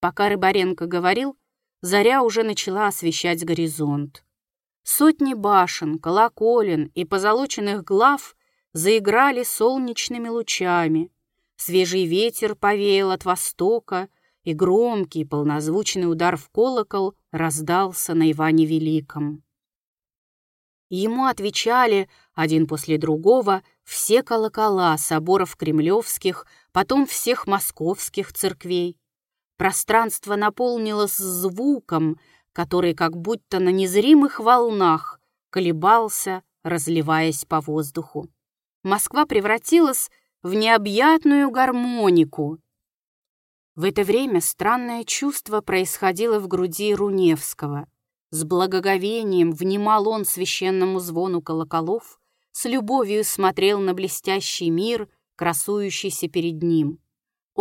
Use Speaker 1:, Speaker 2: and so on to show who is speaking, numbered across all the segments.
Speaker 1: Пока Рыбаренко говорил, заря уже начала освещать горизонт. Сотни башен, колоколен и позолоченных глав заиграли солнечными лучами. Свежий ветер повеял от востока, и громкий полнозвучный удар в колокол раздался на Иване Великом. Ему отвечали один после другого все колокола соборов кремлевских, потом всех московских церквей. Пространство наполнилось звуком, который как будто на незримых волнах колебался, разливаясь по воздуху. Москва превратилась в необъятную гармонику. В это время странное чувство происходило в груди Руневского. С благоговением внимал он священному звону колоколов, с любовью смотрел на блестящий мир, красующийся перед ним.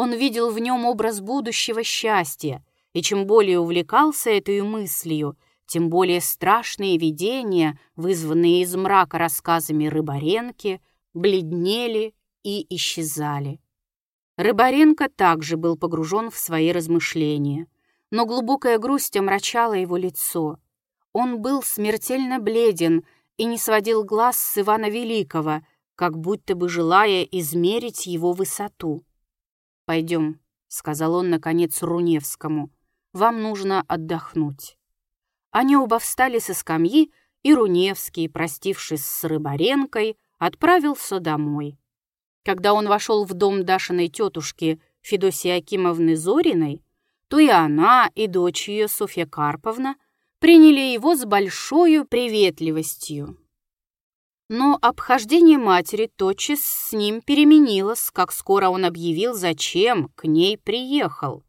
Speaker 1: Он видел в нем образ будущего счастья, и чем более увлекался этой мыслью, тем более страшные видения, вызванные из мрака рассказами Рыбаренки, бледнели и исчезали. Рыбаренко также был погружен в свои размышления, но глубокая грусть омрачала его лицо. Он был смертельно бледен и не сводил глаз с Ивана Великого, как будто бы желая измерить его высоту. «Пойдем», — сказал он, наконец, Руневскому, — «вам нужно отдохнуть». Они оба встали со скамьи, и Руневский, простившись с Рыбаренкой, отправился домой. Когда он вошел в дом Дашиной тетушки Федосии Акимовны Зориной, то и она, и дочь ее Софья Карповна приняли его с большой приветливостью. Но обхождение матери тотчас с ним переменилось, как скоро он объявил, зачем к ней приехал.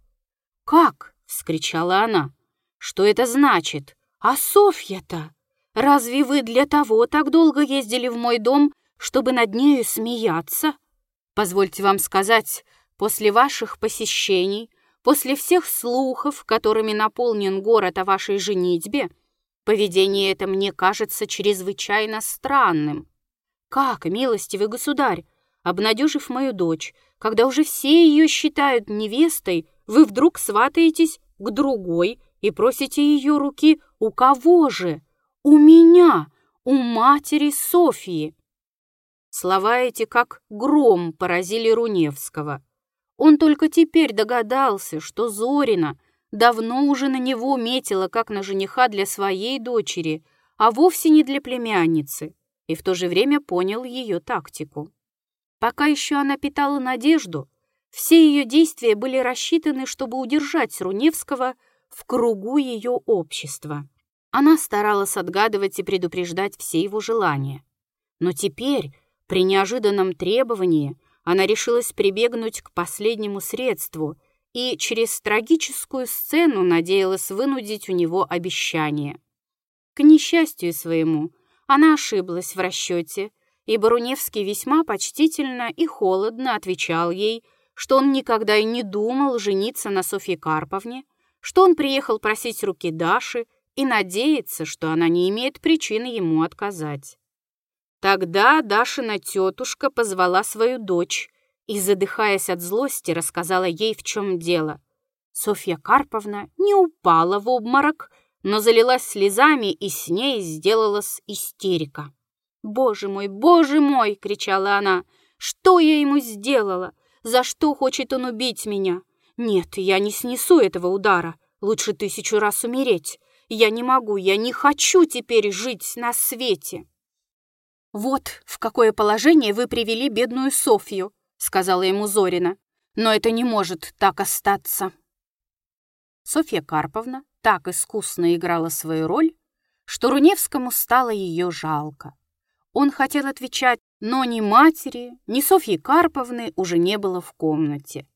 Speaker 1: «Как?» — вскричала она. «Что это значит? А Софья-то? Разве вы для того так долго ездили в мой дом, чтобы над нею смеяться? Позвольте вам сказать, после ваших посещений, после всех слухов, которыми наполнен город о вашей женитьбе, Поведение это мне кажется чрезвычайно странным. Как, милостивый государь, обнадежив мою дочь, когда уже все ее считают невестой, вы вдруг сватаетесь к другой и просите ее руки у кого же? У меня, у матери Софии. Слова эти как гром поразили Руневского. Он только теперь догадался, что Зорина — давно уже на него метила, как на жениха для своей дочери, а вовсе не для племянницы, и в то же время понял ее тактику. Пока еще она питала надежду, все ее действия были рассчитаны, чтобы удержать Руневского в кругу ее общества. Она старалась отгадывать и предупреждать все его желания. Но теперь, при неожиданном требовании, она решилась прибегнуть к последнему средству — и через трагическую сцену надеялась вынудить у него обещание. К несчастью своему, она ошиблась в расчете, и Баруневский весьма почтительно и холодно отвечал ей, что он никогда и не думал жениться на Софье Карповне, что он приехал просить руки Даши и надеется, что она не имеет причины ему отказать. Тогда Дашина тетушка позвала свою дочь и, задыхаясь от злости, рассказала ей, в чем дело. Софья Карповна не упала в обморок, но залилась слезами, и с ней сделалась истерика. «Боже мой, боже мой!» — кричала она. «Что я ему сделала? За что хочет он убить меня? Нет, я не снесу этого удара. Лучше тысячу раз умереть. Я не могу, я не хочу теперь жить на свете». «Вот в какое положение вы привели бедную Софью», сказала ему Зорина. «Но это не может так остаться». Софья Карповна так искусно играла свою роль, что Руневскому стало ее жалко. Он хотел отвечать, но ни матери, ни Софьи Карповны уже не было в комнате.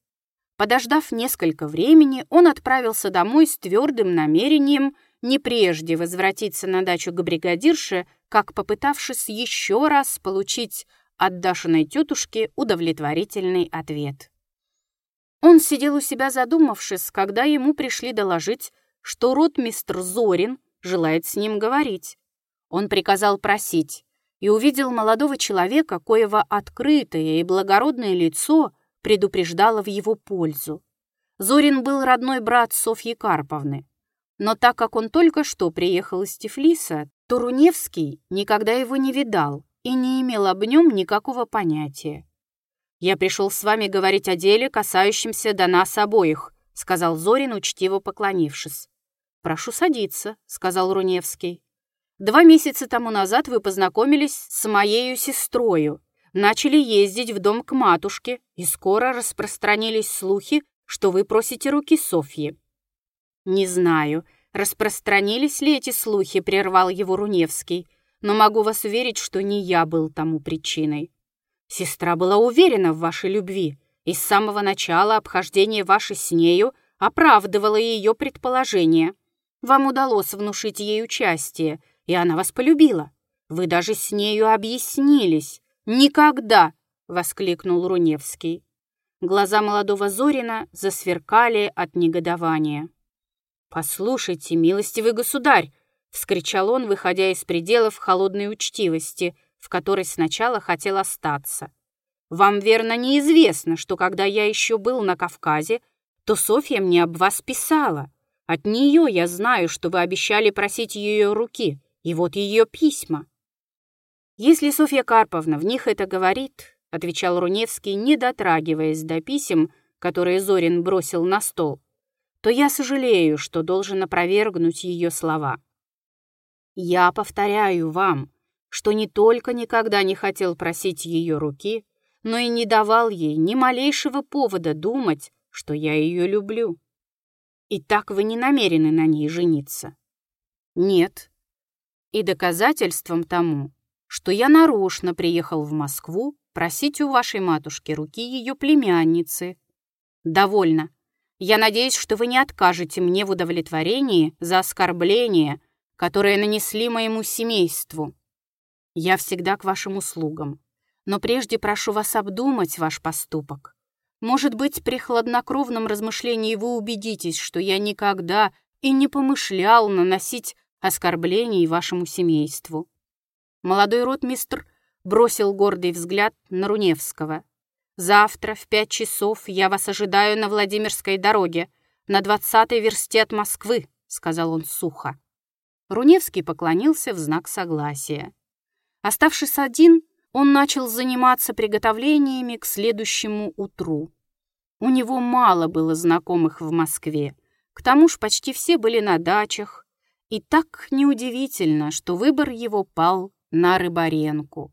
Speaker 1: Подождав несколько времени, он отправился домой с твердым намерением не прежде возвратиться на дачу к бригадирше, как попытавшись еще раз получить от Дашиной тетушки удовлетворительный ответ. Он сидел у себя задумавшись, когда ему пришли доложить, что ротмистр Зорин желает с ним говорить. Он приказал просить и увидел молодого человека, коего открытое и благородное лицо предупреждало в его пользу. Зорин был родной брат Софьи Карповны. Но так как он только что приехал из Тифлиса, то Руневский никогда его не видал и не имел об нем никакого понятия. «Я пришел с вами говорить о деле, касающемся до нас обоих», сказал Зорин, учтиво поклонившись. «Прошу садиться», — сказал Руневский. «Два месяца тому назад вы познакомились с моею сестрою, начали ездить в дом к матушке, и скоро распространились слухи, что вы просите руки Софьи». «Не знаю, распространились ли эти слухи», — прервал его Руневский, «но могу вас уверить, что не я был тому причиной. Сестра была уверена в вашей любви, и с самого начала обхождение ваше с нею оправдывало ее предположение. Вам удалось внушить ей участие, и она вас полюбила. Вы даже с нею объяснились. Никогда!» — воскликнул Руневский. Глаза молодого Зорина засверкали от негодования. «Послушайте, милостивый государь!» — вскричал он, выходя из пределов холодной учтивости, в которой сначала хотел остаться. «Вам, верно, неизвестно, что когда я еще был на Кавказе, то Софья мне об вас писала. От нее я знаю, что вы обещали просить ее руки, и вот ее письма». «Если Софья Карповна в них это говорит, отвечал Руневский, не дотрагиваясь до писем, которые Зорин бросил на стол, то я сожалею, что должен опровергнуть ее слова. Я повторяю вам, что не только никогда не хотел просить ее руки, но и не давал ей ни малейшего повода думать, что я ее люблю. И так вы не намерены на ней жениться? Нет. И доказательством тому, что я нарочно приехал в Москву просить у вашей матушки руки ее племянницы. Довольно. Я надеюсь, что вы не откажете мне в удовлетворении за оскорбление, которое нанесли моему семейству. Я всегда к вашим услугам. Но прежде прошу вас обдумать ваш поступок. Может быть, при хладнокровном размышлении вы убедитесь, что я никогда и не помышлял наносить оскорблений вашему семейству. Молодой ротмистр бросил гордый взгляд на Руневского. «Завтра в пять часов я вас ожидаю на Владимирской дороге, на двадцатой версте от Москвы», — сказал он сухо. Руневский поклонился в знак согласия. Оставшись один, он начал заниматься приготовлениями к следующему утру. У него мало было знакомых в Москве, к тому же почти все были на дачах, и так неудивительно, что выбор его пал на Рыбаренку.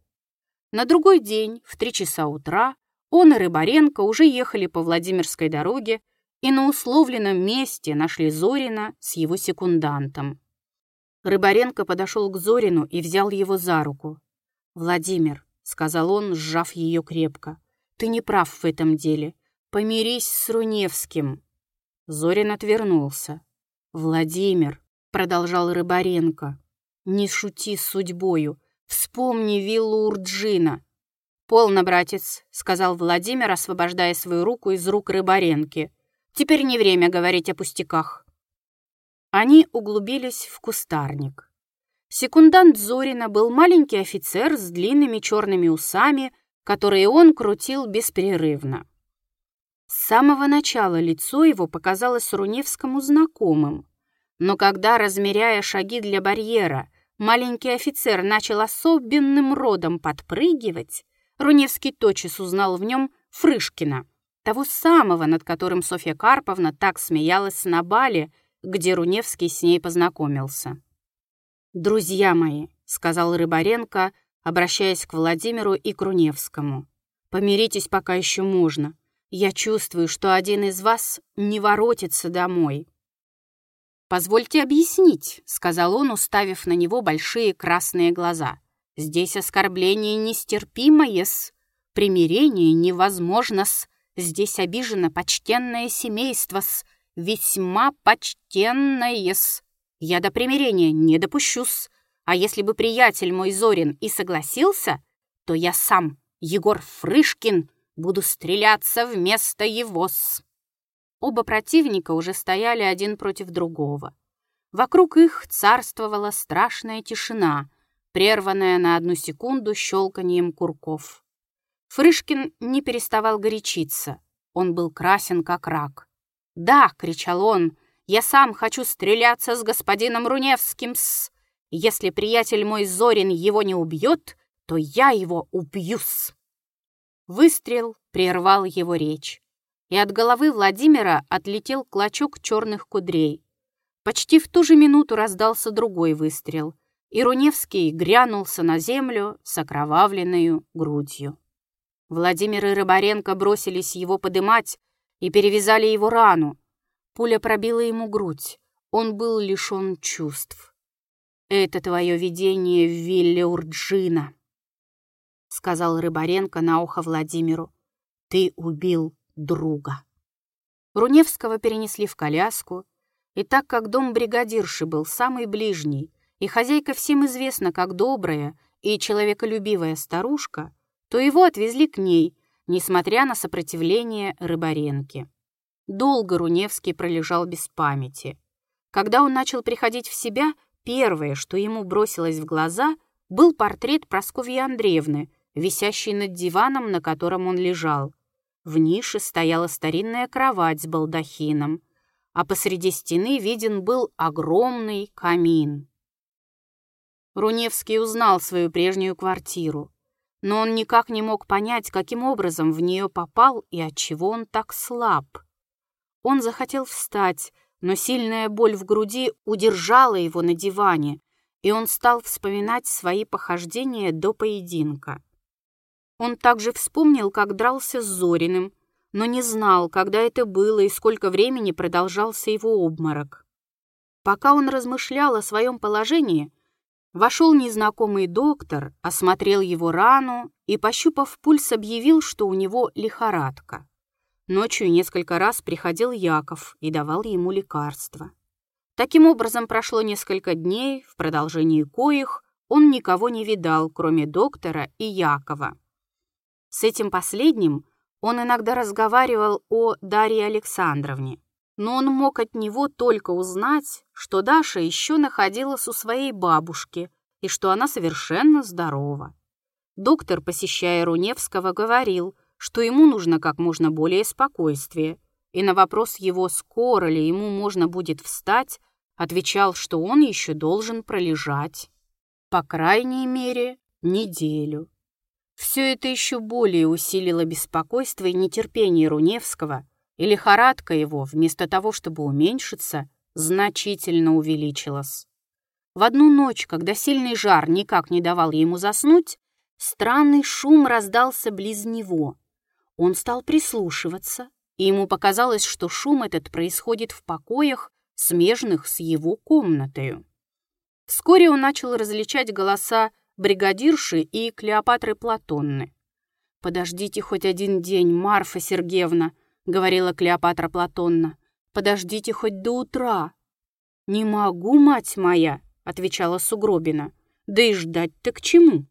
Speaker 1: На другой день, в три часа утра, он и Рыбаренко уже ехали по Владимирской дороге и на условленном месте нашли Зорина с его секундантом. Рыбаренко подошел к Зорину и взял его за руку. «Владимир», — сказал он, сжав ее крепко, — «ты не прав в этом деле. Помирись с Руневским». Зорин отвернулся. «Владимир», — продолжал Рыбаренко, — «не шути с судьбою. Вспомни виллу Урджина». «Полно, братец», — сказал Владимир, освобождая свою руку из рук Рыбаренки. «Теперь не время говорить о пустяках». Они углубились в кустарник. Секундант Зорина был маленький офицер с длинными черными усами, которые он крутил беспрерывно. С самого начала лицо его показалось Руневскому знакомым, но когда, размеряя шаги для барьера, маленький офицер начал особенным родом подпрыгивать, Руневский тотчас узнал в нем Фрышкина, того самого, над которым Софья Карповна так смеялась на бале, где Руневский с ней познакомился. «Друзья мои», — сказал Рыбаренко, обращаясь к Владимиру и к Руневскому, «помиритесь пока еще можно. Я чувствую, что один из вас не воротится домой. «Позвольте объяснить», — сказал он, уставив на него большие красные глаза. «Здесь оскорбление нестерпимое-с, примирение невозможно-с, здесь обижено почтенное семейство-с, весьма почтенное-с. Я до примирения не допущусь, а если бы приятель мой Зорин и согласился, то я сам, Егор Фрышкин, буду стреляться вместо его-с». Оба противника уже стояли один против другого. Вокруг их царствовала страшная тишина, прерванная на одну секунду щелканием курков. Фрышкин не переставал горячиться. Он был красен, как рак. «Да!» — кричал он. «Я сам хочу стреляться с господином Руневским-с! Если приятель мой Зорин его не убьет, то я его убью-с!» Выстрел прервал его речь, и от головы Владимира отлетел клочок черных кудрей. Почти в ту же минуту раздался другой выстрел, и Руневский грянулся на землю с окровавленную грудью. Владимир и Рыбаренко бросились его подымать и перевязали его рану. Пуля пробила ему грудь. Он был лишен чувств. «Это твое видение в вилле Урджина», — сказал Рыбаренко на ухо Владимиру. «Ты убил друга». Руневского перенесли в коляску, и так как дом бригадирши был самый ближний, и хозяйка всем известна как добрая и человеколюбивая старушка, то его отвезли к ней, несмотря на сопротивление Рыбаренки. Долго Руневский пролежал без памяти. Когда он начал приходить в себя, первое, что ему бросилось в глаза, был портрет Прасковьи Андреевны, висящий над диваном, на котором он лежал. В нише стояла старинная кровать с балдахином, а посреди стены виден был огромный камин. Руневский узнал свою прежнюю квартиру но он никак не мог понять, каким образом в нее попал и отчего он так слаб. Он захотел встать, но сильная боль в груди удержала его на диване, и он стал вспоминать свои похождения до поединка. Он также вспомнил, как дрался с Зориным, но не знал, когда это было и сколько времени продолжался его обморок. Пока он размышлял о своем положении, Вошел незнакомый доктор, осмотрел его рану и, пощупав пульс, объявил, что у него лихорадка. Ночью несколько раз приходил Яков и давал ему лекарства. Таким образом, прошло несколько дней, в продолжении коих он никого не видал, кроме доктора и Якова. С этим последним он иногда разговаривал о Дарье Александровне, но он мог от него только узнать, что Даша еще находилась у своей бабушки и что она совершенно здорова. Доктор, посещая Руневского, говорил, что ему нужно как можно более спокойствия, и на вопрос его, скоро ли ему можно будет встать, отвечал, что он еще должен пролежать. По крайней мере, неделю. Все это еще более усилило беспокойство и нетерпение Руневского, и лихорадка его, вместо того, чтобы уменьшиться, значительно увеличилась. В одну ночь, когда сильный жар никак не давал ему заснуть, странный шум раздался близ него. Он стал прислушиваться, и ему показалось, что шум этот происходит в покоях, смежных с его комнатою. Вскоре он начал различать голоса бригадирши и Клеопатры Платонны. «Подождите хоть один день, Марфа Сергеевна», — говорила Клеопатра Платонна. «Подождите хоть до утра». «Не могу, мать моя», — отвечала Сугробина. «Да и ждать-то к чему?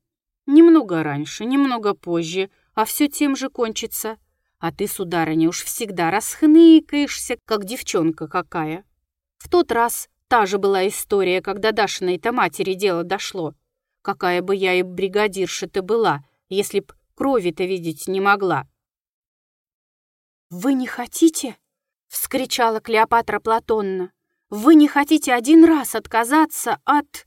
Speaker 1: Немного раньше, немного позже, а все тем же кончится. А ты, сударыня, уж всегда расхныкаешься, как девчонка какая». В тот раз та же была история, когда Дашиной-то матери дело дошло. Какая бы я и бригадирша-то была, если б крови-то видеть не могла. «Вы не хотите?» — вскричала Клеопатра Платонна. «Вы не хотите один раз отказаться от...»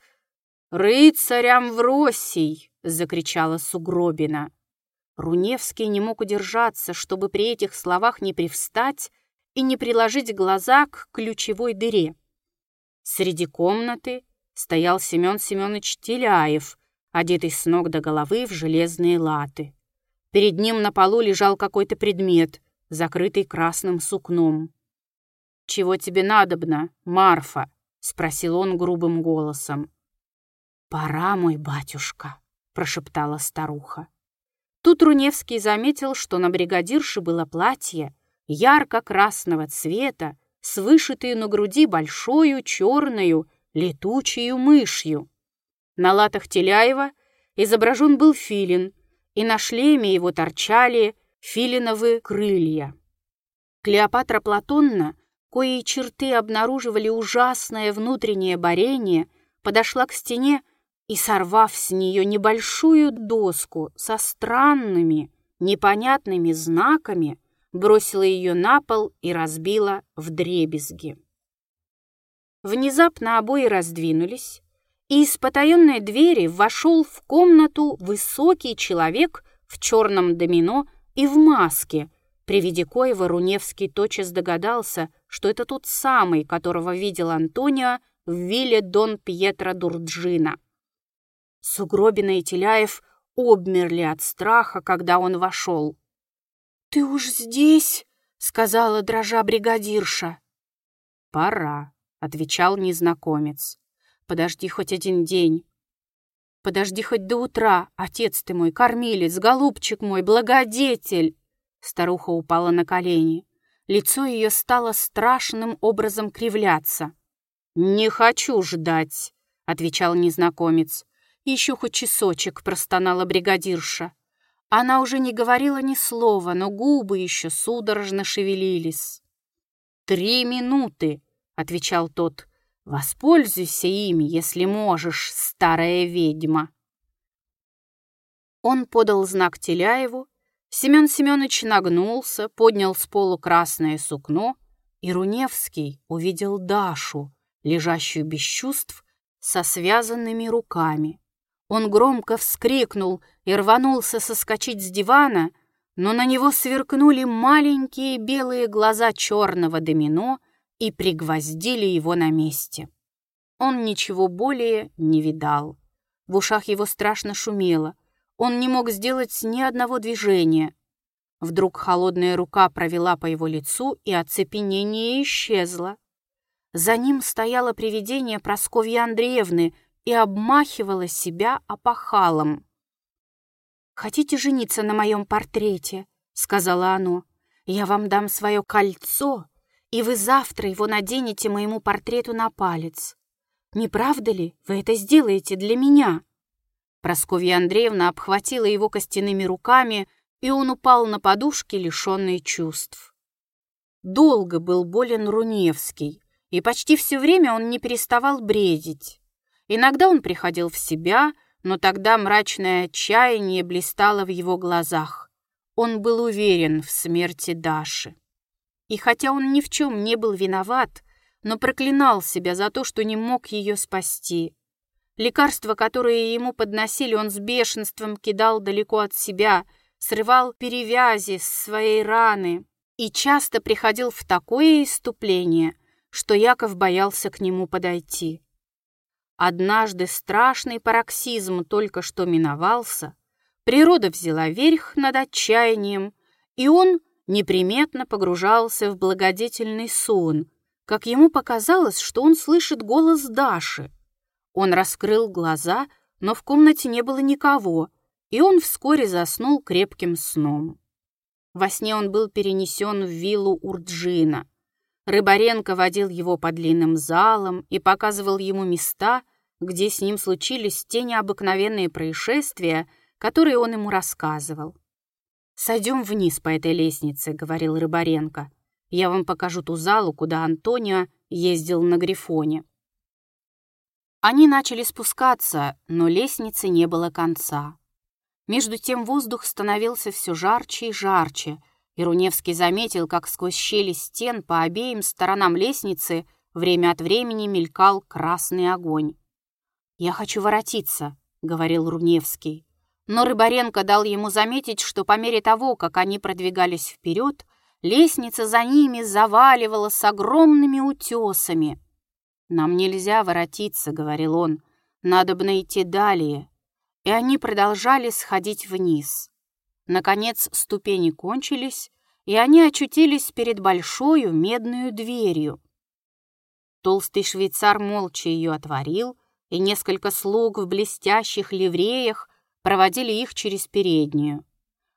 Speaker 1: «Рыцарям в России!» — закричала Сугробина. Руневский не мог удержаться, чтобы при этих словах не привстать и не приложить глаза к ключевой дыре. Среди комнаты стоял Семен Семенович Теляев, одетый с ног до головы в железные латы. Перед ним на полу лежал какой-то предмет, закрытый красным сукном. «Чего тебе надобно, Марфа?» — спросил он грубым голосом. «Пора, мой батюшка», — прошептала старуха. Тут Руневский заметил, что на бригадирше было платье ярко-красного цвета с вышитой на груди большую черную летучую мышью. На латах Теляева изображен был филин, и на шлеме его торчали филиновые крылья. Клеопатра Платонна, кои черты обнаруживали ужасное внутреннее борение, подошла к стене и, сорвав с нее небольшую доску со странными, непонятными знаками, бросила ее на пол и разбила в дребезги. Внезапно обои раздвинулись, и из потаенной двери вошел в комнату высокий человек в черном домино и в маске, при виде коего Руневский тотчас догадался, что это тот самый, которого видел Антонио в вилле Дон Пьетро Дурджина. Сугробина и Теляев обмерли от страха, когда он вошел. «Ты уж здесь?» — сказала дрожа бригадирша. «Пора», — отвечал незнакомец. «Подожди хоть один день. Подожди хоть до утра, отец ты мой, кормилец, голубчик мой, благодетель!» Старуха упала на колени. Лицо ее стало страшным образом кривляться. «Не хочу ждать», — отвечал незнакомец. «Еще хоть часочек», — простонала бригадирша. Она уже не говорила ни слова, но губы еще судорожно шевелились. «Три минуты», — отвечал тот. «Воспользуйся ими, если можешь, старая ведьма». Он подал знак Теляеву, Семен Семенович нагнулся, поднял с полу красное сукно, и Руневский увидел Дашу, лежащую без чувств, со связанными руками. Он громко вскрикнул и рванулся соскочить с дивана, но на него сверкнули маленькие белые глаза черного домино и пригвоздили его на месте. Он ничего более не видал. В ушах его страшно шумело, он не мог сделать ни одного движения. Вдруг холодная рука провела по его лицу, и оцепенение исчезло. За ним стояло привидение Прасковьи Андреевны и обмахивало себя опахалом. «Хотите жениться на моем портрете?» — сказала оно. «Я вам дам свое кольцо, и вы завтра его наденете моему портрету на палец. Не правда ли вы это сделаете для меня?» Просковья Андреевна обхватила его костяными руками, и он упал на подушке, лишенный чувств. Долго был болен Руневский, и почти все время он не переставал бредить. Иногда он приходил в себя, но тогда мрачное отчаяние блистало в его глазах. Он был уверен в смерти Даши. И хотя он ни в чем не был виноват, но проклинал себя за то, что не мог ее спасти. Лекарства, которые ему подносили, он с бешенством кидал далеко от себя, срывал перевязи с своей раны и часто приходил в такое иступление, что Яков боялся к нему подойти. Однажды страшный пароксизм только что миновался, природа взяла верх над отчаянием, и он неприметно погружался в благодетельный сон, как ему показалось, что он слышит голос Даши — он раскрыл глаза, но в комнате не было никого, и он вскоре заснул крепким сном. Во сне он был перенесен в виллу Урджина. Рыбаренко водил его по длинным залам и показывал ему места, где с ним случились те необыкновенные происшествия, которые он ему рассказывал. «Сойдем вниз по этой лестнице», — говорил Рыбаренко. «Я вам покажу ту залу, куда Антонио ездил на Грифоне». Они начали спускаться, но лестницы не было конца. Между тем воздух становился все жарче и жарче, и Руневский заметил, как сквозь щели стен по обеим сторонам лестницы время от времени мелькал красный огонь. «Я хочу воротиться», — говорил Руневский. Но Рыбаренко дал ему заметить, что по мере того, как они продвигались вперед, лестница за ними заваливала с огромными утесами — «Нам нельзя воротиться», — говорил он, — «надо бы найти далее». И они продолжали сходить вниз. Наконец ступени кончились, и они очутились перед большой медную дверью. Толстый швейцар молча ее отворил, и несколько слуг в блестящих ливреях проводили их через переднюю.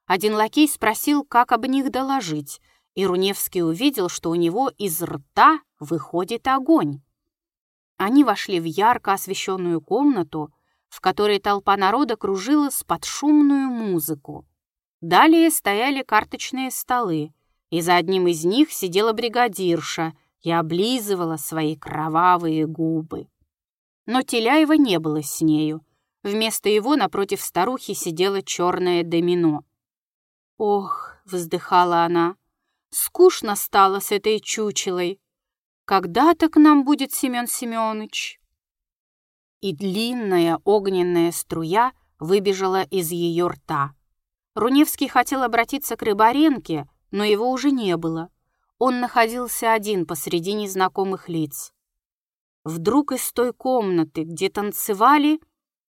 Speaker 1: Один лакей спросил, как об них доложить, и Руневский увидел, что у него из рта выходит огонь. Они вошли в ярко освещенную комнату, в которой толпа народа кружилась под шумную музыку. Далее стояли карточные столы, и за одним из них сидела бригадирша и облизывала свои кровавые губы. Но Теляева не было с нею. Вместо его напротив старухи сидела черное домино. «Ох!» — вздыхала она. Скучно стало с этой чучелой. Когда-то к нам будет Семен Семенович?» И длинная огненная струя выбежала из ее рта. Руневский хотел обратиться к Рыбаренке, но его уже не было. Он находился один посреди незнакомых лиц. Вдруг из той комнаты, где танцевали,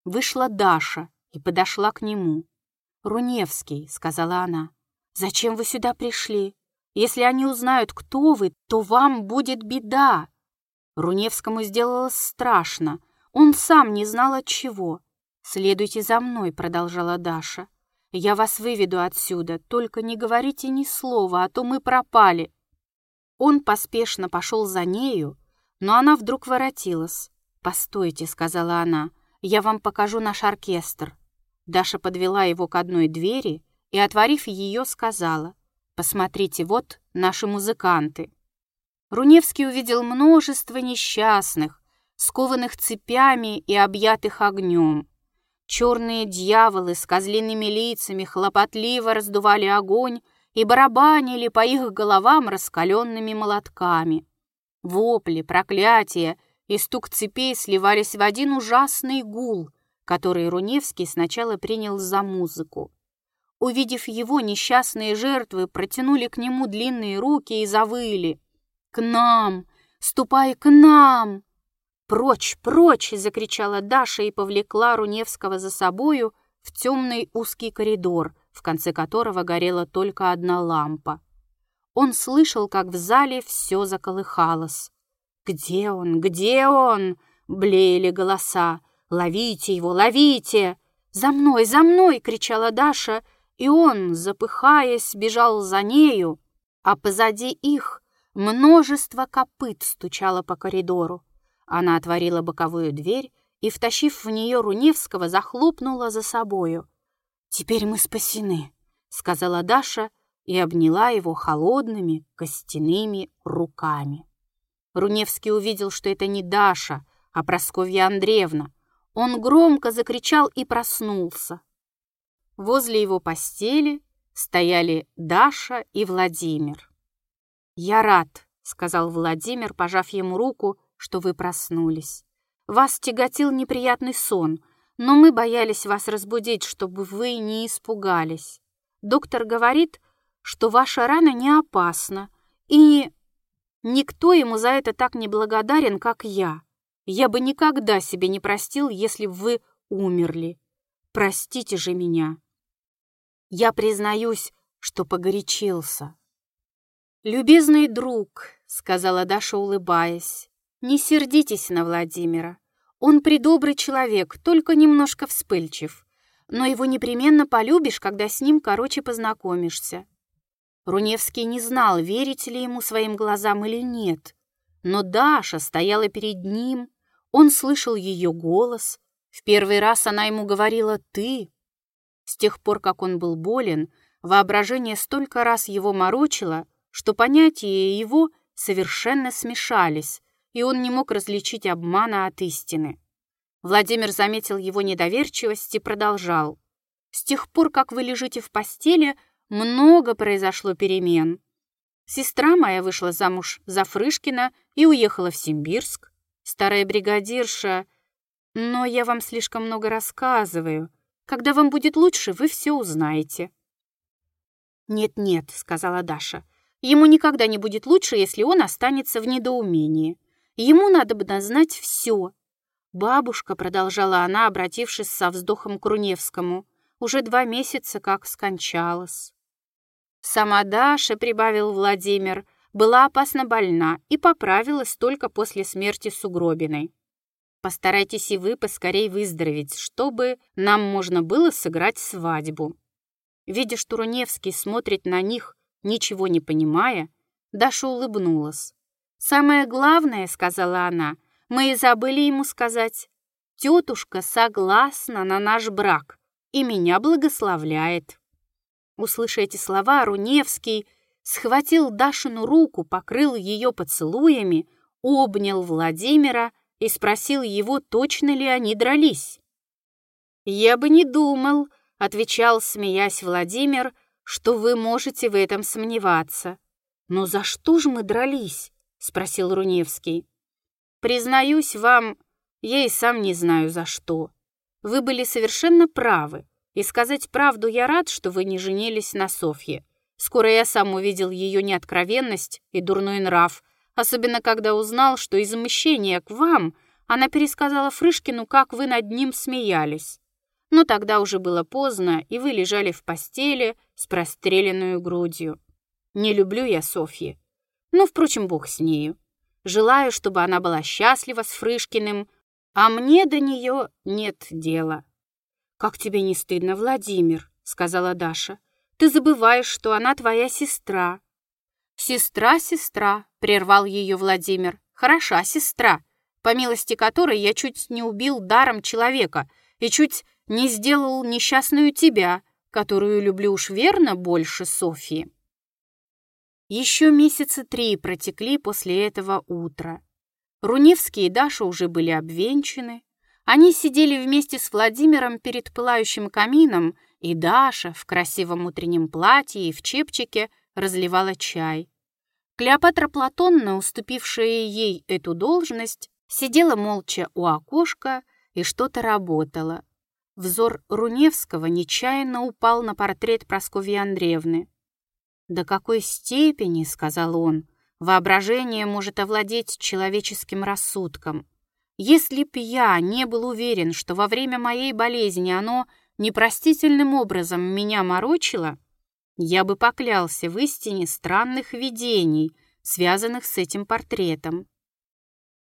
Speaker 1: вышла Даша и подошла к нему. «Руневский», — сказала она, — «зачем вы сюда пришли? Если они узнают, кто вы, то вам будет беда». Руневскому сделалось страшно. Он сам не знал от чего. «Следуйте за мной», — продолжала Даша. «Я вас выведу отсюда, только не говорите ни слова, а то мы пропали». Он поспешно пошел за нею, но она вдруг воротилась. «Постойте», — сказала она, — «я вам покажу наш оркестр». Даша подвела его к одной двери и, отворив ее, сказала — Посмотрите, вот наши музыканты. Руневский увидел множество несчастных, скованных цепями и объятых огнем. Черные дьяволы с козлиными лицами хлопотливо раздували огонь и барабанили по их головам раскаленными молотками. Вопли, проклятия и стук цепей сливались в один ужасный гул, который Руневский сначала принял за музыку. Увидев его, несчастные жертвы протянули к нему длинные руки и завыли. «К нам! Ступай к нам!» «Прочь, прочь!» — закричала Даша и повлекла Руневского за собою в темный узкий коридор, в конце которого горела только одна лампа. Он слышал, как в зале все заколыхалось. «Где он? Где он?» — блеяли голоса. «Ловите его, ловите!» «За мной, за мной!» — кричала Даша — и он, запыхаясь, бежал за нею, а позади их множество копыт стучало по коридору. Она отворила боковую дверь и, втащив в нее Руневского, захлопнула за собою. «Теперь мы спасены», — сказала Даша и обняла его холодными костяными руками. Руневский увидел, что это не Даша, а Просковья Андреевна. Он громко закричал и проснулся. Возле его постели стояли Даша и Владимир. «Я рад», — сказал Владимир, пожав ему руку, что вы проснулись. «Вас тяготил неприятный сон, но мы боялись вас разбудить, чтобы вы не испугались. Доктор говорит, что ваша рана не опасна, и никто ему за это так не благодарен, как я. Я бы никогда себе не простил, если бы вы умерли. Простите же меня». Я признаюсь, что погорячился. «Любезный друг», — сказала Даша, улыбаясь, — «не сердитесь на Владимира. Он придобрый человек, только немножко вспыльчив. Но его непременно полюбишь, когда с ним короче познакомишься». Руневский не знал, верить ли ему своим глазам или нет. Но Даша стояла перед ним, он слышал ее голос. В первый раз она ему говорила «ты», с тех пор, как он был болен, воображение столько раз его морочило, что понятия его совершенно смешались, и он не мог различить обмана от истины. Владимир заметил его недоверчивость и продолжал. «С тех пор, как вы лежите в постели, много произошло перемен. Сестра моя вышла замуж за Фрышкина и уехала в Симбирск. Старая бригадирша... Но я вам слишком много рассказываю. Когда вам будет лучше, вы все узнаете». «Нет-нет», — сказала Даша, — «ему никогда не будет лучше, если он останется в недоумении. Ему надо бы знать все». Бабушка, продолжала она, обратившись со вздохом к Руневскому, уже два месяца как скончалась. Сама Даша, прибавил Владимир, была опасно больна и поправилась только после смерти Сугробиной. Постарайтесь и вы поскорей выздороветь, чтобы нам можно было сыграть свадьбу». Видя, что Руневский смотрит на них, ничего не понимая, Даша улыбнулась. «Самое главное, — сказала она, — мы и забыли ему сказать, тетушка согласна на наш брак и меня благословляет». Услыша эти слова, Руневский схватил Дашину руку, покрыл ее поцелуями, обнял Владимира и спросил его, точно ли они дрались. «Я бы не думал», — отвечал, смеясь Владимир, «что вы можете в этом сомневаться. «Но за что же мы дрались?» — спросил Руневский. «Признаюсь вам, я и сам не знаю за что. Вы были совершенно правы, и сказать правду я рад, что вы не женились на Софье. Скоро я сам увидел ее неоткровенность и дурной нрав, особенно когда узнал, что из мщения к вам она пересказала Фрышкину, как вы над ним смеялись. Но тогда уже было поздно, и вы лежали в постели с простреленную грудью. Не люблю я Софьи. Но, впрочем, бог с нею. Желаю, чтобы она была счастлива с Фрышкиным, а мне до нее нет дела. «Как тебе не стыдно, Владимир?» — сказала Даша. «Ты забываешь, что она твоя сестра». «Сестра, сестра», — прервал ее Владимир. «Хороша сестра, по милости которой я чуть не убил даром человека и чуть не сделал несчастную тебя, которую люблю уж верно больше Софьи». Еще месяца три протекли после этого утра. Руневский и Даша уже были обвенчаны. Они сидели вместе с Владимиром перед пылающим камином, и Даша в красивом утреннем платье и в чепчике разливала чай. Клеопатра Платонна, уступившая ей эту должность, сидела молча у окошка и что-то работала. Взор Руневского нечаянно упал на портрет Прасковьи Андреевны. «До какой степени, — сказал он, — воображение может овладеть человеческим рассудком. Если б я не был уверен, что во время моей болезни оно непростительным образом меня морочило, я бы поклялся в истине странных видений, связанных с этим портретом.